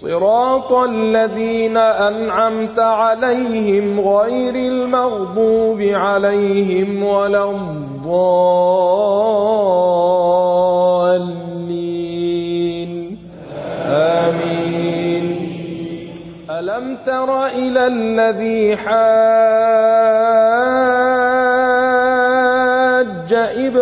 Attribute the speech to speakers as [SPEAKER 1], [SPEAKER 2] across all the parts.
[SPEAKER 1] صراط الذين أنعمت عليهم غير المغضوب عليهم ولا الضالين. آمين. ألم تر إلى الذي حاج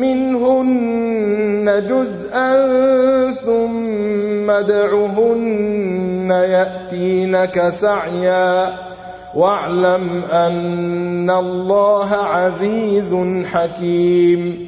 [SPEAKER 1] منهن جزءا ثم دعهن يأتينك سعيا. واعلم أن الله عزيز حكيم.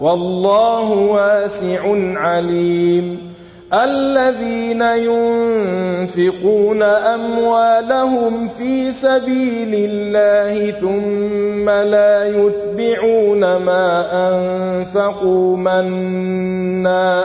[SPEAKER 1] والله واسع عليم الذين ينفقون أموالهم في سبيل الله ثم لا يتبعون ما أنفقوا منا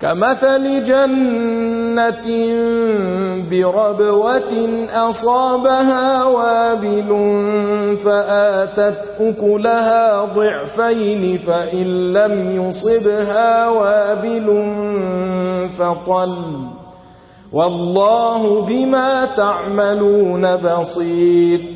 [SPEAKER 1] كمثل جنة بربوة أصابها وابل فآتت أكلها ضعفين فإن لم يصبها وابل فقل والله بما تعملون بصير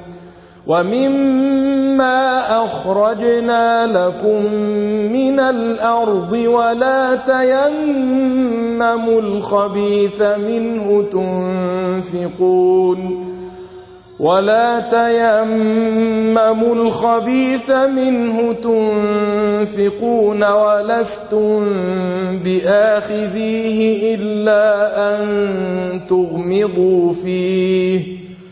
[SPEAKER 1] ومما أخرجنا لكم من الأرض ولا تيمموا الخبيث منه تنفقون ولا تيمموا الخبيث منه تنفقون ولستم بآخذيه إلا أن تغمضوا فيه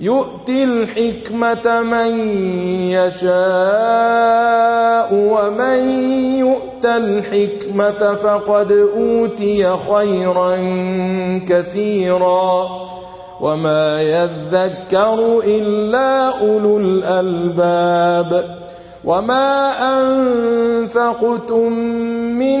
[SPEAKER 1] يؤتي الحكمة من يشاء ومن يؤت الحكمة فقد أوتي خيرا كثيرا وما يذكر إلا أولو الألباب وما أنفقتم من